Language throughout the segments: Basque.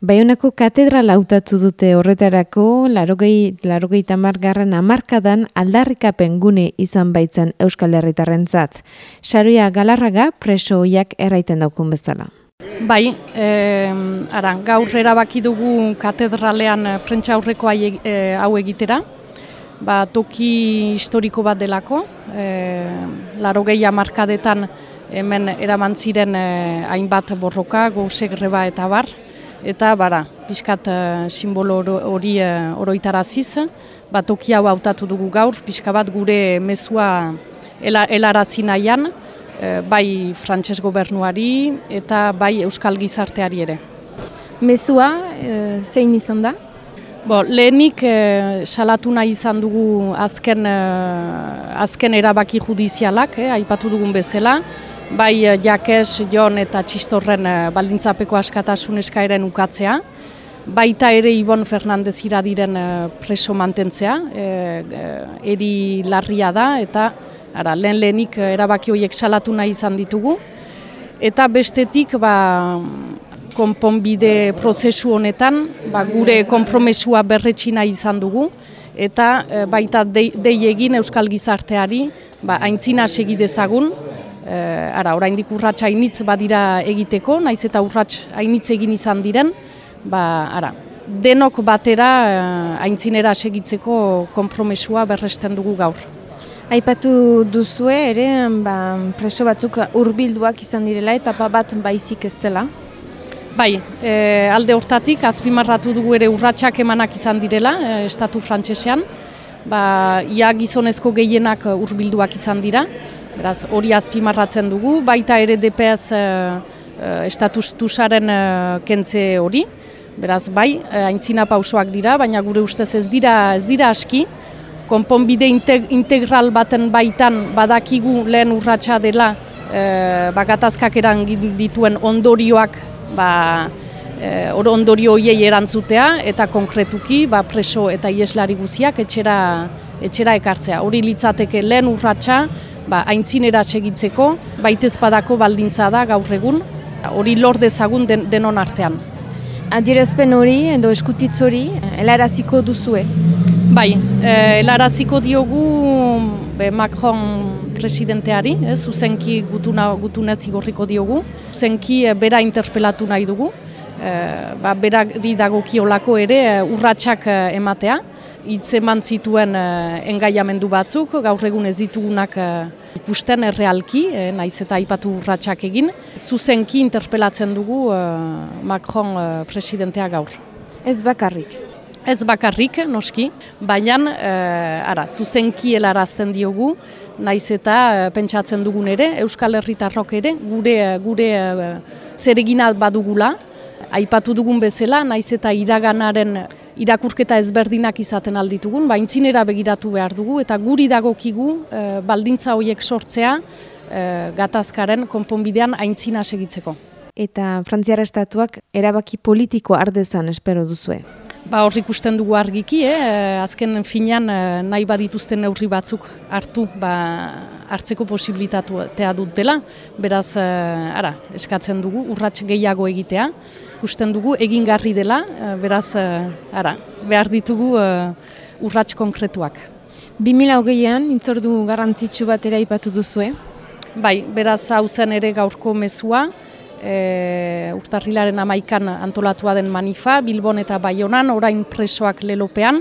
Baionako katedral hautatu dute horretarako, larogei, larogei tamargarren amarkadan aldarrikapen gune izan baitzen Euskal Herritarren zat. Saroia galarraga preso hoiak erraiten daukun bezala. Bai, e, ara, gaur erabaki dugu katedralean prentsa aurreko e, hau egitera. Ba, toki historiko bat delako, e, larogei amarkadetan hemen eraman ziren e, hainbat borroka, gozek greba eta bar eta bara, pixkat uh, simbolo hori uh, oroitaraziz, bat toki hau hautatu dugu gaur, pixka bat gure mezua helarazi nahian, uh, bai frantses gobernuari eta bai euskal gizarteari ere. Mezua, uh, zein izan da? Bo, lehenik salatu nahi izan dugu azken, azken erabaki judizialak, eh, aipatu dugun bezala, bai eh, jakes, jon eta txistorren eh, baldintzapeko askatasun eskaeren ukatzea, baita ere Ibon Fernandez iradiren eh, preso mantentzea, eri larria da eta ara, lehen lehenik erabaki horiek salatu nahi izan ditugu, eta bestetik ba, konponbide prozesu honetan ba, gure konpromesua berretxina izan dugu, eta baita dei, egin Euskal Gizarteari ba, aintzina segidezagun, eh, ara, oraindik urrats hainitz badira egiteko, naiz eta urrats hainitz egin izan diren, ba, ara, denok batera eh, aintzinera segitzeko konpromesua berresten dugu gaur. Aipatu duzue ere, ba, preso batzuk hurbilduak izan direla eta bat baizik ez dela? Bai, e, alde hortatik, azpimarratu dugu ere urratsak emanak izan direla, e, estatu frantsesean, ba, ia gizonezko gehienak hurbilduak izan dira, Beraz, hori azpimarratzen dugu, baita ere DPS uh, uh, estatustusaren uh, kentze hori. Beraz, bai, aintzina pausoak dira, baina gure ustez ez dira ez dira aski. Konponbide integral baten baitan badakigu lehen urratsa dela uh, bagatazkak eran dituen ondorioak ba, uh, ondorio hoiei erantzutea eta konkretuki ba, preso eta ieslari guziak etxera, etxera ekartzea. Hori litzateke lehen urratsa, ba, aintzinera segitzeko, baitez badako baldintza da gaur egun, hori lor dezagun den, denon artean. Adierazpen hori, edo eskutitz hori, helaraziko duzue? Bai, e, helaraziko diogu be, Macron presidenteari, eh, zuzenki gutuna, gutunez igorriko diogu, zuzenki e, bera interpelatu nahi dugu, e, ba, berari dagokiolako ere e, urratsak ematea, hitz eman zituen uh, engaiamendu batzuk, gaur egun ez ditugunak uh, ikusten errealki, eh, naiz eta aipatu urratsak egin. Zuzenki interpelatzen dugu Macron uh, presidentea gaur. Ez bakarrik? Ez bakarrik, noski, baina uh, ara, zuzenki helarazten diogu, naiz eta pentsatzen dugun ere, Euskal Herritarrok ere, gure, gure uh, zeregina badugula, aipatu dugun bezala, naiz eta iraganaren irakurketa ezberdinak izaten alditugun, baintzinera begiratu behar dugu, eta guri dagokigu e, baldintza horiek sortzea e, gatazkaren konponbidean aintzina segitzeko. Eta Frantziara estatuak erabaki politiko ardezan espero duzue? Ba, hor ikusten dugu argiki, eh? azken finean eh, nahi badituzten neurri batzuk hartu ba, hartzeko posibilitatu dut dela, beraz, eh, ara, eskatzen dugu, urrats gehiago egitea, ikusten dugu egingarri dela, eh, beraz, eh, ara, behar ditugu eh, urrats konkretuak. 2008an, intzordu garrantzitsu bat ere ipatu duzue? Bai, beraz, hau zen ere gaurko mezua, e, urtarrilaren amaikan antolatua den manifa, Bilbon eta Baionan, orain presoak lelopean,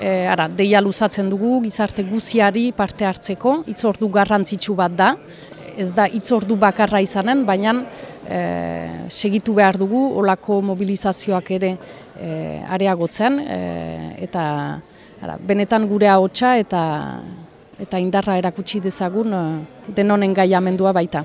e, ara, deia luzatzen dugu, gizarte guziari parte hartzeko, itzordu garrantzitsu bat da, ez da itzordu bakarra izanen, baina e, segitu behar dugu, olako mobilizazioak ere e, areagotzen, e, eta ara, benetan gure ahotsa eta eta indarra erakutsi dezagun denonen gaiamendua baita.